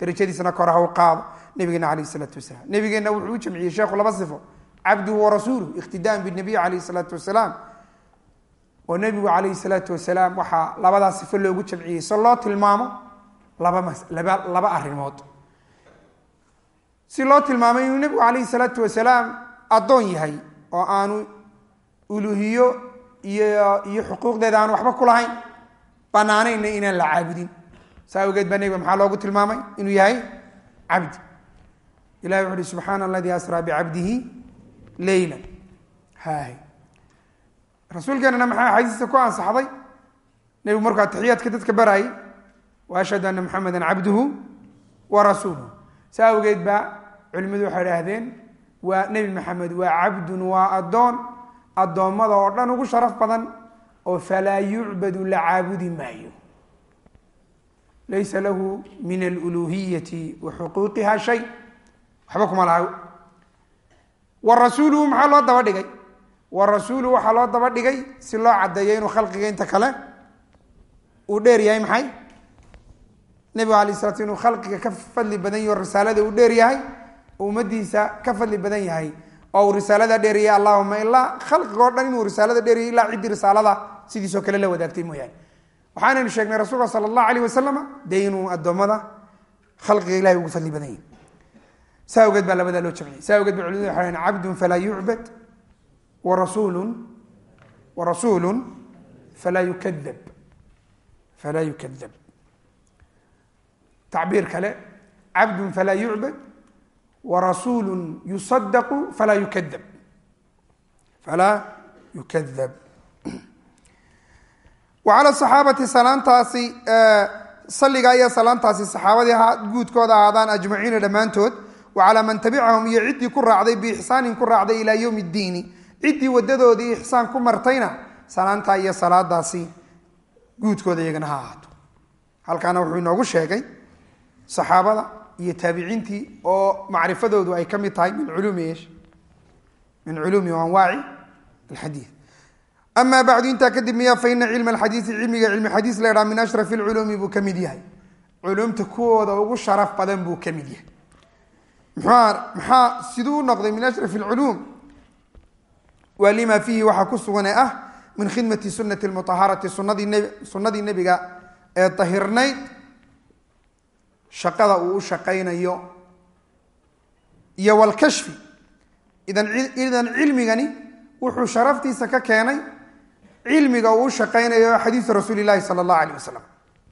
darajadiisana kor ha u qaado nabigeena alayh isalaatu wasalaam. Nabigeenna wuxuu u jamciyey sheekhu laba sifo cabduhu warasuuluhu iqtidaan binabiy calayh isalaatu wasalaam. Oo nebigu calayhi salaatu wasalaam waxaa labadaa sifo loogu jamciyey si loo tilmaamo laba mas laba laba arrimood. Si loo tilmaamay inuu nebigu calayhi salaatu wasalaam addoon yahay oo aanu uluhiyo iyo iyo xuquuqdeeda aan waxba ku lahayn banaanayna inaan la caabudin saa awgeed baa nebiga maxaa loogu tilmaamay? Inuu yahay cabdi ilahi wuxu uhi subxaana aladii asraa bicabdihi leyla hay rasuulkeenana maxaa axaadiista ku ansaxday? Nebigu markuu atixiyaadka dadka baraayay wa ashhadu ana maxameda cabduhu wa rasuuluhu. Sa awgeed baa culimmadu waxay idhaahdeen waa nebi maxamed waa cabdun waa addoon. Addoommada oo dhan ugu sharaf badan oo falaa yucbadu la caabudi maayo laysa lahu min aluluhiyati wa xuquuqiha shay. Waxba kuma laha. Wa rasuuluhu maxaa loo daba dhigay? Wa rasuuluhu waxaa loo daba dhigay si loo caddeeyo inuu khalqiga inta kale uu dheer yahay maxay? Nebigu alay slat inuu khalqiga ka fadli badan yahi o risaalada uu dheer yahay oo ka fadli badan yahay. Oo uu risaalada dheeriyay allahuma ilaa khalqiga o dhan inuu risaalada dheeriyay ilaa ciddii risaalada sidiisoo kale la wadaagtay mooyaane waxaanaynu sheegnay rasuulka sala allahu alayh wasalam dee inuu addoommada khalqiga ilahay ugu fadli badan yahay saa awgeed baa labadaa loo jamciyay saa awgeed ba culimadu hahen cabdun falaa yucbad wa rasuulun wa rasuulun falaa yukadab falaa yukadab tacbiir kale cabdun falaa yucbad wa rasuulu yusadaqu falaa yukadab falaa yukadab wa cala saxaabati salaantaasi salliga iyo salaantaasi saxaabadii guudkooda ahaadaan ajmaciina dhammaantood wa calaa man tabicahum iyo ciddii ku raacday biixsaanin ku raacday ilaa yowmi ddiini ciddii wadadoodii ixsaan ku martayna salaantaa iyo salaadaasi guudkooda iyagana ha ahaato. Halkaana wuxuu inoogu sheegay saxaabada iyo taabiciintii oo macrifadoodu ay ka mid tahay min culuumi ish min culuumi anwaaci alxadiid ama bacdu intaa kadib miya fa ina cilma alxadiidi cilmiga cilmi xadiis la ydhaha min ashrafi alculuumi buu ka mid yahay. Culumta kuwooda ugu sharaf badan buu ka mid yahay. Muxua maxaa siduu noqday min ashrafi alculuum waa lima fiihi waxaa ku sugan ee ah min khidmati sunati lmutaharati sunadii nebiga ee dahirnayd shaqada uu u shaqaynayo iyo walkashfi idan cilmigani wuxuu sharaftiisa ka keenay cilmiga uu shaqaynayo xadiisu rasuuli llahi sala allahu alayh wasalam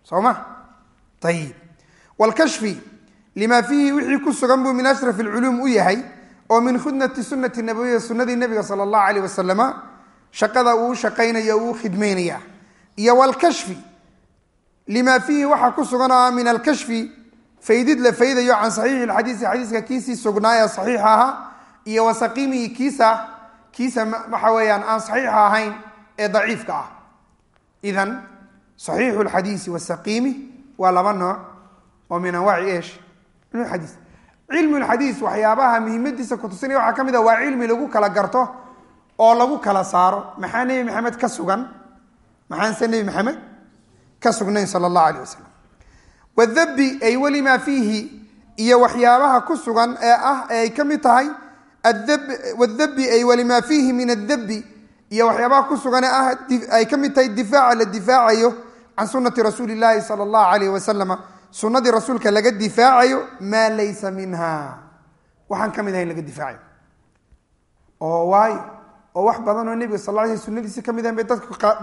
soo ma ayib walkashfi lima fiihi wixii ku sugan buu min ashraf alculuum u yahay oo min khidmati sunati nabawiya sunadii nebiga sala allahu alayh wasalama shaqada uu shaqaynayo uu khidmaynaya iyo walkashfi lima fiihi waxaa ku sugan ah min alkashfi faydid la faydayo can saxiixi lxadiisi xadiiska kiisii sugnaa ee saxiixa ahaa iyo wa saqiimihi kiisa kiisa waxa weeyaan aan saxiixa ahayn ee daciifka ah. Idan saxiixu lxadiisi wasaqiimi waa laba nooc oo min anwaaci esh cilmu xadiis cilmu lxadiis waxyaabaha muhiimadiisa kutusinaya waxaa ka mid a waa cilmi lagu kala garto oo lagu kala saaro. Maxaa nebi maxamed ka sugan? Maxaanse nebi maxamed ka sugnayn sala allahu alayh wasalam wadabi ay welimaa fiihi iyo waxyaabaha ku sugan ee ah ee ay ka mid tahay wadabi ay walimaa fiihi min adabi iyo waxyaabaha ku sugan ah ay ka mid tahay difaaca la difaacayo can sunati rasuuli llahi sala allahu alayh wasalama sunnadii rasuulka laga difaacayo maa laysa minha. Waxaan ka mid ahayn laga difaacayo. Oo waayo oo wax badan oo nebiga sal sl sunadiisi ka mid ahayn bay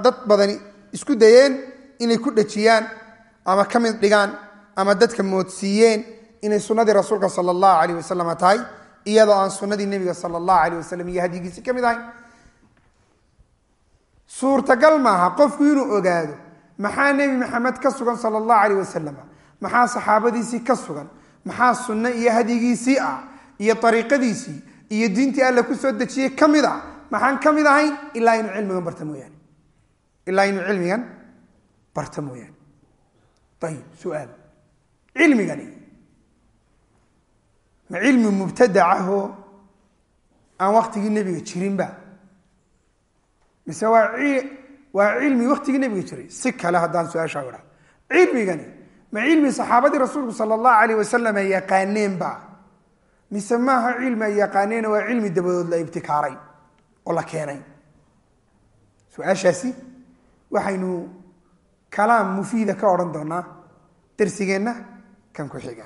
dad badani isku dayeen inay ku dhejiyaan ama ka mid dhigaan ama dadka moodsiiyeen inay sunnadii rasuulka sala allahu alayh wasalam tahay iyadoo aan sunnadii nebiga sala allahu alayh wasalam iyo hadyigiisi ka mid ahayn suurtagal maaha qofku inuu ogaado maxaa nebi maxamed ka sugan sala allahu alayh wasalam maxaa saxaabadiisii ka sugan? Maxaa sunno iyo hadyigiisii ah iyo ariiqadiisii iyo diintii alla ku soo dejiyey ka mid a maxaan ka mid ahayn? Ilaa inuu cilmigan barta mooyaane. Ilaa inuu cilmigan barta mooyaane. Ayib su'aal. Cilmigani. Ma cilmi mubtadacahoo aan waktigii nebiga jirinba mise waa cilmi waktigii nebiga jiray. Si kale haddaan su'aashaa idhahdo cilmigani ma cilmi saxaabadii rasuulku sala allahu alayh wasalam ay yaqaaneenba mise maaha cilmi ay yaqaaneen waa cilmi dabadood la ibtikaaray oo la keenay? Su'aashaasi waxaynu kalaam mufiida ka odhan doonaa darsigeenna kan ku xiga.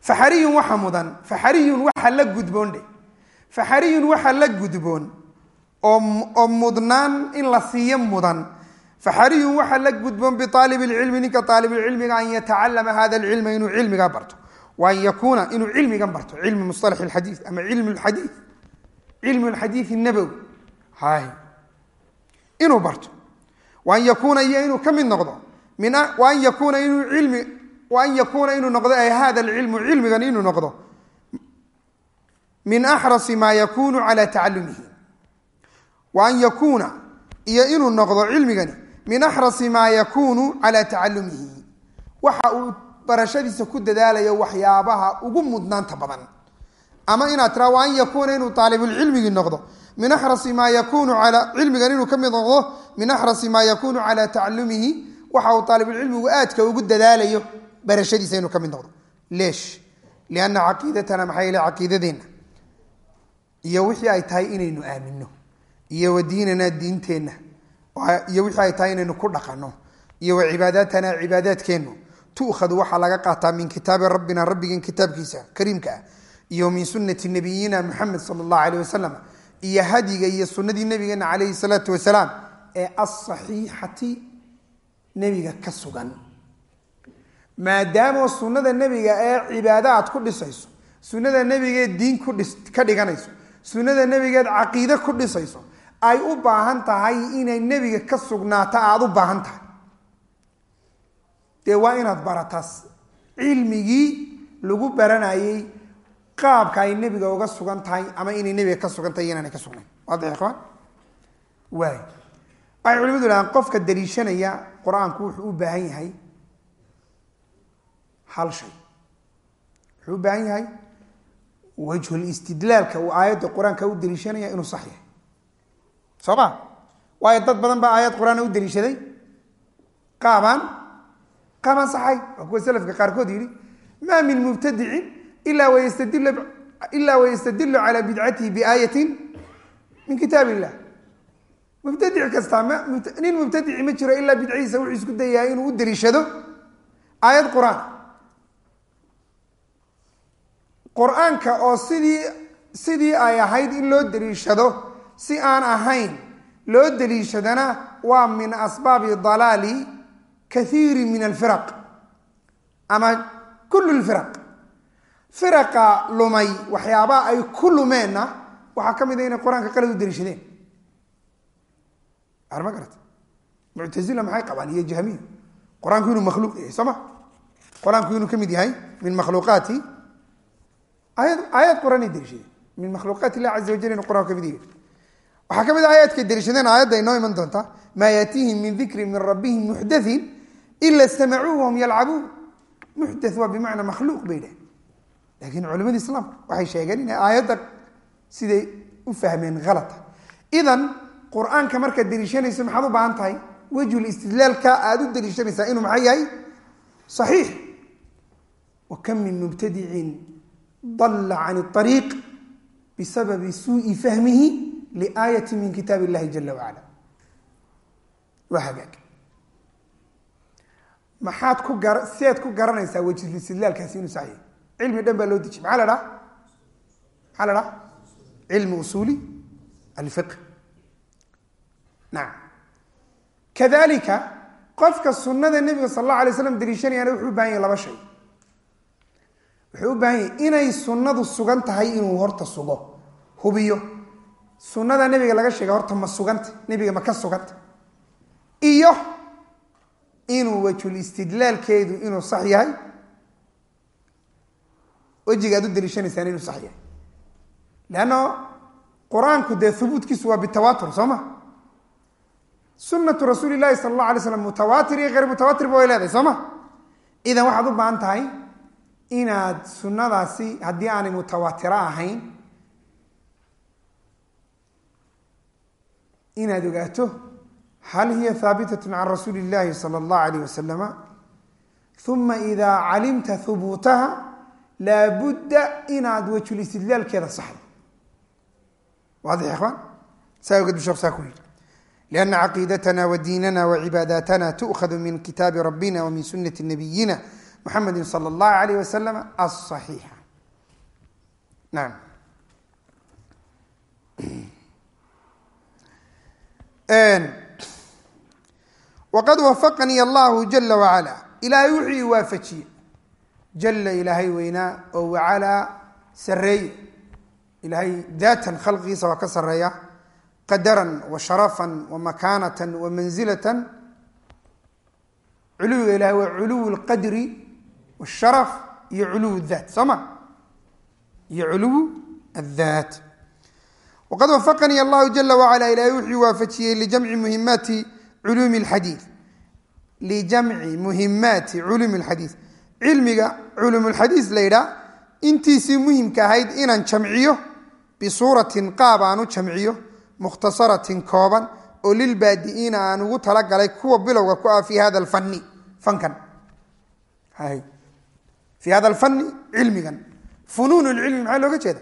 Faxariyun waxa mudan. Faxariyun waxa la gudboon dhe faxariyun waxa la gudboon oo mudnaan in la siiyo mudan. Faxariyun waxa la gudboon biaalib lcilmi ninka aalibulcilmiga an yatacalama hada alcilma inuu cilmigaa barto. Wa yakuuna inuu cilmigan barto. Cilmi musalax alxadiid ama cilmi lxadiid cilmi lxadiid nabowi hay. Inuu barto. Wa an yakuuna iyo inuu ka mid noqdo. An yakuuna inuu ilmi an yakuuna inuu noqdo ay hada alcilmu cilmigan inuu noqdo. Min axrasi maa yakunu cala tacalumihi wa an yakuuna iyo inuu noqdo cilmigani min axrasi maa yakunu cala tacalumihi waxa uu barashadiisa ku dadaalayo waxyaabaha ugu mudnaanta badan. Ama inaad tiraa wa an yakuuna inuu aalibulcilmigii noqdo min axrasi maa yakunu ala cilmigan inuu ka mid noqdo min axrasi maa yakunu cala tacalumihi waxa uu aalibulcilmigu aadka ugu dadaalayo barashadiisa inuu ka mid noqdo. Leesh lianna caqiidatana maxaa yeele caqiidadeenna? Iyo wixii ay tahay inaynu aamino iyo wa diinana diinteenna. Iyo wixii ay tahay inaynu ku dhaqanno. Iyo wa cibaadaatana cibaadaadkeennu. Tu'khadu waxaa laga qaataa min kitaabi rabbina rabbigeen kitaabkiisa kariimka ah. Iyo min sunati nabiyina muxamed sala allahu aleyh wasalam iyo hadiga iyo sunadii nabigeena calayhi salaatu wasalaam ee asaxiixati nebiga ka sugan. Maadaama sunnada nebiga ee cibaado aad ku dhisayso sunnada nebigeed diin kudhis ka dhiganayso sunnada nebigeed caqiide ku dhisayso ay u baahan tahay inay nebiga ka sugnaato aada u baahan tahay. Dee waa inaad barataas cilmigii lagu baranayey qaabka ay nebiga uga sugan tahay ama inay nebiga ka sugan tahay inaanay ka sugnayn. Waadix waay waxay culimadu dhahaan qofka daliishanaya qur'aanku wuxuu u baahan yahay hal shay. Wuxuu u baahan yahay wajhulistidlaalka uu aayadda qur'aanka u daliishanaya inuu sax yahay soo ma waayo dad badan baa aayad qur'aan u daliishaday qaabaan qaabaan saxay? Waa kuwa selafka qaarkood yidhi maa min mubtadicin ilaa wayastadilu calaa bidcatihi biaayatin min kitaab illah mubtadic kastaa m nin mubtadici ma jiro ilaa bidcadiisa wuxuu isku dayahay inuu u daliishado aayad qur'aan. Qur'aanka oo sidii sidii ay ahayd in loo daliishado si aan ahayn loo daliishadana waa min asbaabi dalaali kaiiri min alfiraq. Ama kul lfiraq firaqa lumay waxyaabaha ay ku lumeenna waxaa ka mid a inay qur'aanka qalad u daliishadeen arma garata muctazila maxay qabaan? Iyo jahmiya. Qur'aanku inuu makhluuq yahay soo ma? Qur'aanku inuu ka mid yahay min makhluuqaati. Aayad aayad qur'aanay daliishadeen min makhluuqaat illah caza wajal inuu qur'aanku ka mid yahay waxaa ka mid a aayaadkay daliishadeen aayadda inoo iman doonta maa yaatiihim min dikri min rabbihim muxdathin ila istamacuuhu hum yalcabuun. Muxdath waa bimacnaa makhluuq bay dhaheen laakiin culimadii islaamka waxay sheegeen inay aayadda siday u fahmeen halata idan qur'aanka markaad daliishanayso maxaad u baahan tahay? Wejhul istidlaalka aada u daliishanaysaa inuu maxay yahay? Saxiix. Wa kam min mubtadicin dalla can ariiq bisababi suui fahmihi liaayati min kitaab illahi jala wacala waa hagaag maxaad ku gar siaad ku garanaysaa wejhul istidlaalkaasi inuu saxiix cilmi dhan baa loo dejiy maxaa la dhaha maxaa la dhaha cilmi usuuli alfiq nacam kadalika qofka sunada nebiga sal allahu alay slam daliishanayana wuxuu u baahan yahay laba shay wuxuu u baahan yahay inay sunnadu sugan tahay inuu horta sugo hubiyo sunnada nebiga laga sheegay horta ma suganta nebiga ma ka suganta iyo inuu wejhul istidlaalkeedu inuu sax yahay wejiga aad u daliishanaysaan inuu sax yahay. Leanno qur'aanku dee hubuudkiisu waa bitawaatur soo ma? Sunatu rasuuli lahi sala allah alay slam mutawaatir iyo hayr mutawaatirba way leedahay soo ma? Idan waxaad u baahan tahay inaad sunnadaasi haddii aanay mutawaatiro ahayn inaad ogaato hal hiya haabitat can rasuuli اllahi sala اllahu alayh wasalama uma ida calimta hubuutaha laabudda inaad wejhul istidlaalkeeda saxdo waadix ikhwaan saa ogeed bu shekh saa ku yidhi لأن عقيدتنا وديننا وعباadاتنا تؤخذ من kتاب ربنا ومن سنة نبينا محمد صلى الله عليه وسلم الصحيحة نعم waqad wafaqanii allahu jala wacalaa ilaahay wuxuu i waafajiyey. Jalla ilaahay weynaa oo wacalaa sareeye ilaahay daatan khalqigiisa waa ka sareeya qadaran wa sharafan wa makaanatan wa mansilatan culuwiga ilahay waa culuw lqadri wsharaf iyo culuw daat. Soo ma iyo culuw addaat waqad wafaqanii allahu jala wacala ilahay wuxuu waafajiyey lijamci muhimaati culuumi lxadiid lijamci muhimaati culuumi lxadiid cilmiga culuumulxadiis la yidhaah intiisii muhimka ahayd inaan jamciyo bisuuratin qaab aan jamciyo mukhtasaratin kooban oo lilbaadi'iina aan ugu talagalay kuwa bilowga ku ah fi hada alfanni fankan fi hada alfanni cilmigan funuun lcilmi maxaa looga jeeda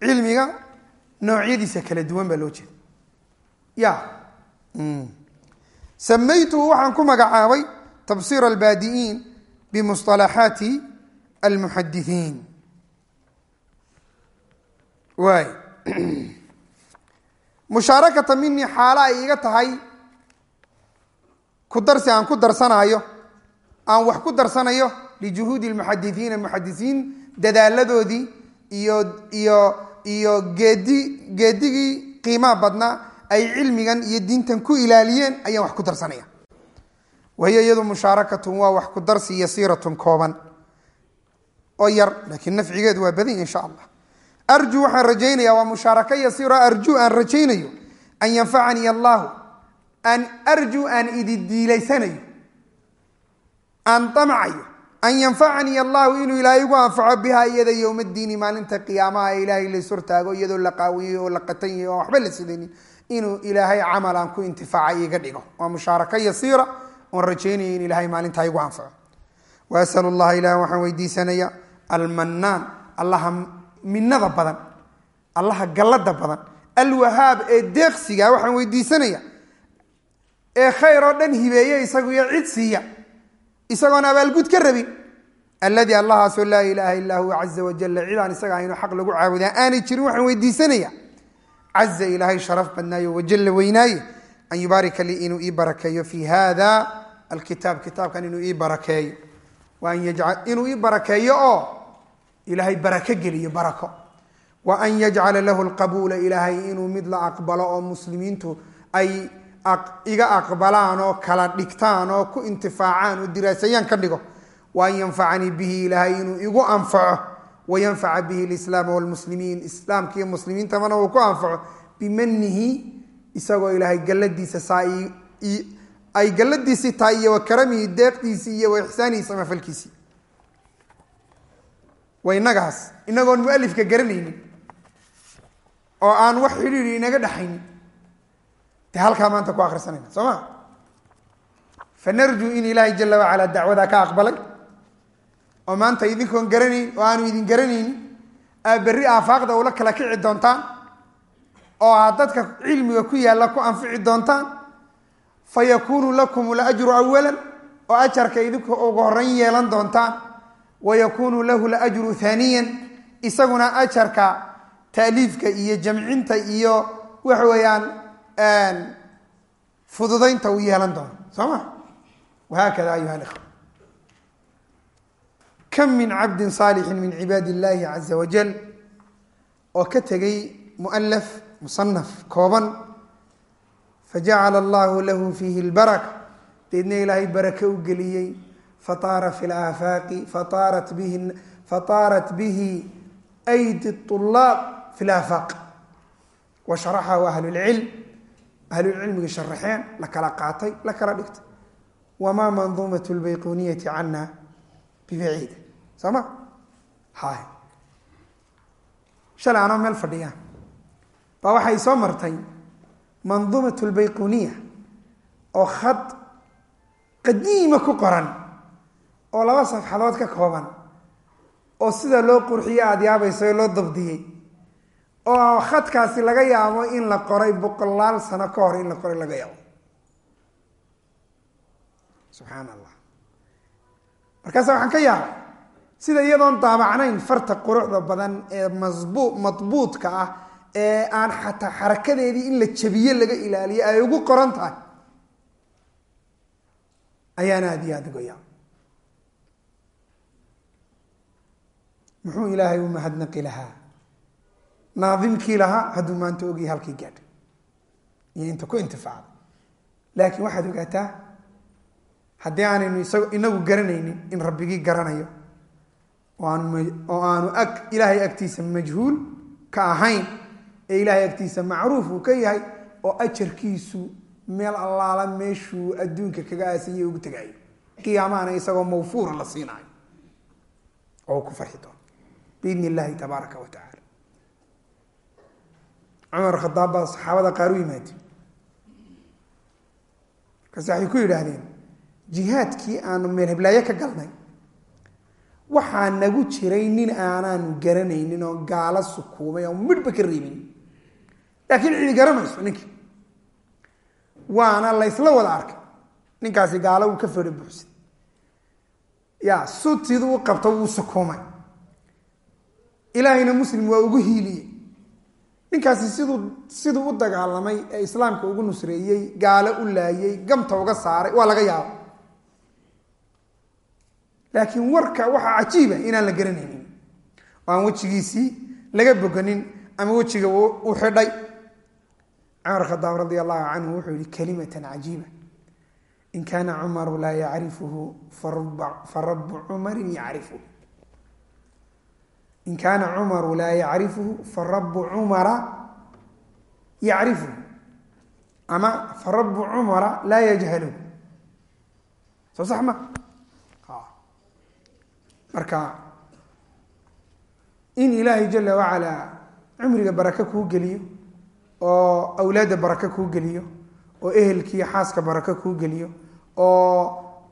cilmiga noocyadiisa kala duwan baa loo jeeda ya samaytuhu waxaan ku magacaabay tabsir albaadi'iin bimusطalaxaati almuxadisiin waay. [clears throat] Mushaarakata minii xaalo ay iga tahay ku darsi aan ku darsanaayo aan wax ku darsanayo lijuhuudi lmuxadisiina muxadisiin dadaaladoodii iyo iyo iyo geedi geedigii qiimaha badnaa ay cilmigan iyo diintan ku ilaaliyeen ayaan wax ku darsanaya. Wahiyo iyadu mushaarakatun waa wax ku darsi yasiiratun kooban oo yar laakiin nafcigeedu waa badan insha allah. Arjuu waxaan rajaynaya waa mushaarako yasiiro arjuu aan rajaynayo an yanfacanii allahu aan arjuu aan ididiilaysanayo aan damcayo an yanfacanii allahu inuu ilaahay igu anfaco bihaa iyada yowma diini maalinta qiyaamaha ilaahay lays hortaago iyadoo la qaawiyey oo la qatan yahay oo waxba la sidanin inuu ilaahay camal aan ku intifaaca iga dhigo waa mushaarako yasiira oon rajaynaya in ilaahay maalintaa igu anfaco wa asalu llaha ilaah waxaan weydiisanaya almanaan allaha minada badan allaha gallada badan alwahaab ee deeqsiga waxaan weydiisanaya ee khayr oo dhan hibeeye isagu iyo cid siiya isagoon abaalgud ka rabin. Alladii allahaasoo laa ilaaha illaa huwa caza wajala cidaan isaga ahayno xaq lagu caabudaa. Aanay jirin waxaan weydiisanaya caza ilaahay sharaf badnaayo wajalla weynaaye. An yubaarika lii inuu ii barakeeyo fi hada alkitaab kitaabkan inuu ii barakeeyo. Inuu ii barakeeyo oo ilaahay barako geliyo barako. Wa an yajcala lahu lqabuula ilaahay inuu mid la aqbalo oo muslimiintu ay iga aqbalaan oo kala dhigtaan oo ku intifaacaan oo diraasayaan ka dhigo. Wa an yanfacanii bihi ilaahay inuu igu anfaco. Wayanfaca bihi lislaama wlmuslimiin islaamka iyo muslimiintamana uu ku anfaco bimanihi isagoo ilaahay galladiisa ay galladiisii tahay iyo wa karamihi deeqdiisii iyo wa ixsaanihi samafalkiisii waa inagaas inagoon mualifka garanaynin oo aan wax xidhiiri inaga dhaxaynin de halkaa maanta ku akhrisanayna soo ma? Fanarjuu in ilaahay jala wacala dacwadaa ka aqbalay oo maanta idinkoon garanayn oo aanu idin garanaynin aa berri aafaaqda ula kala kici doontaan oo aad dadka cilmiga ku yaalla ku anfici doontaan fa yakuunu lakum lajru awalan oo ajarka idinku ugu horeyn yeelan doontaan wa yakuunu lahu lajru haaniyan isaguna ajarka taaliifka iyo jamcinta iyo waxa weeyaan fududaynta uu yeelan doono soo ma wahaakada ayuha likhwa kam min cabdin saalixin min cibaadi illaahi caza wajal oo ka tegay mualaf musanaf kooban fajacala allahu lahu fiihi lbaraka deedna ilaahay barake u geliyey fataara fi laafaaqi fataarat bihi fataarat bihi aydi طulaab fi laafaaq wa sharaxahu ahlulcilm ahlulcilmigi sharaxeen la kala qaatay la kala dhigtay. Wamaa manduumat lbayquniyati cana bibaciid. Soo ma hay shalay anoo meel fadhiya. Baa waxay soo martay manduumat lbayquniya oo khad qadiima ku qoran oo laba safxadood ka kooban oo sida loo qurxiyo aada yaabayso ee loo dabdiyey oo khadkaasi laga yaabo in la qoray boqolaal sano ka hor in la qoray laga yaabo. Subxaan allah markaasa waxaan ka yaabay sida iyadoon daabacnayn farta quruxda badan ee masbu madbuudka ah ee aan xataa xarakadeedii in la jabiye laga ilaaliyo ay ugu qoran tahay ayaana aad iyo aad uga yaaba muxuu ilaahay u mahadnaqi lahaa naadimkii lahaa hadduu maanta ogyahay halkii gaadha iyo inta ku intifaacda laakiin waxaad ogaataa haddii aanaynu inagu garanaynin in rabbigii garanayo oo aanu ag ilaahay agtiisa majhuul ka ahayn ee ilaahay agtiisa macruuf uu ka yahay oo ajarkiisu meel allaala meeshuu adduunka kaga aasanyay ugu tegaayo qiyaamahana isagoo mawfuura la siinaayo oo ku farxi doono. Biidn illahi tabaaraka wa tacala cumar khadaab baa saxaabada qaar u yimaade markaase waxay ku yidhaahdeen jihaadkii aanu meel heblaayo ka galnay waxaa nagu jiray nin aanaanu garanaynin oo gaalo sukuumay oo midhba ka reebin. Laakiin cidi garanayso ninkii waana laysla wada arkay. Ninkaasi gaalo wuu ka fedho buuxsan ya sutidu u qabto wuu sukuumay. Ilaahayna muslim waa ugu hiiliyey ninkaasi siduu siduu u dagaalamay ee islaamka ugu nusreeyey gaalo u laayey gamta uga saaray waa laga yaaba laakiin warka waxaa cajiiba inaan la garanaynin. Oo aan wejigiisii laga boganin ama wejiga u xidhay. Cumar khadaab radi allahu canhu wuxuu yihi kalimatan cajiiba. In kaana cumaru laa yacrifuhu farabu cumarin yacrifuhu in kaana cumaru laa yacrifuhu farabu cumara yacrifuhu ama farabu cumara laa yajhaluhu soo sax ma marka in ilaahay jala wacalaa cumriga barake kuu geliyo oo awlaadda barake kuu geliyo oo ehelkiiyo xaaska barake kuu geliyo oo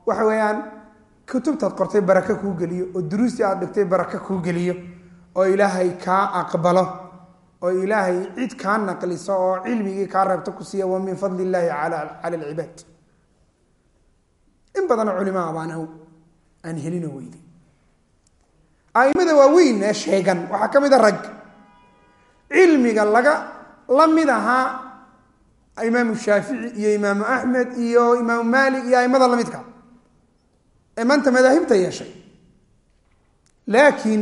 waxa weeyaan kutubtaad qortay barake kuu geliyo oo duruustii aad dhigtay barake kuu geliyo oo ilaahay kaa aqbalo oo ilaahay cid kaa naqliso oo cilmigii kaa reebto ku siiya wa min fadli illaahi cala alcibaad. In badanoo culimaa baan aan helino weyday aimada waaweyn ee sheegan waxaa ka mid a rag. Cilmiga laga la mid ahaa imaamu shaafici iyo imaamu axmed iyo imaamu maalik iyo aimada lamidka ee maanta madaahibta yeeshay. Laakiin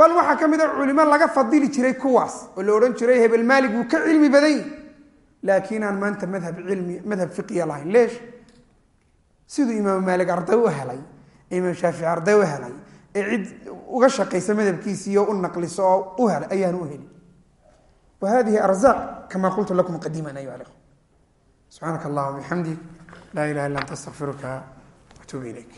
bal waxaa ka mid a culimo laga fadili jiray kuwaas oo la odhan jiray hebel maalik wuu ka cilmi badan yahi laakiin aan maanta madhab cilmi madhab fiqiya lahayn leesh siduu imaamu maalik arday u helay imaam shaafici arday u helay ee cid uga shaqaysa madhabkiisiiyo u naqliso oo u helay ayaan u heli wa arzaaq kama qultu lakum qadiiman ayuha alikhwa. Subxaanaka allahuma bixamdik laa ilaha illa anta astaqfiruka watuubu ilayk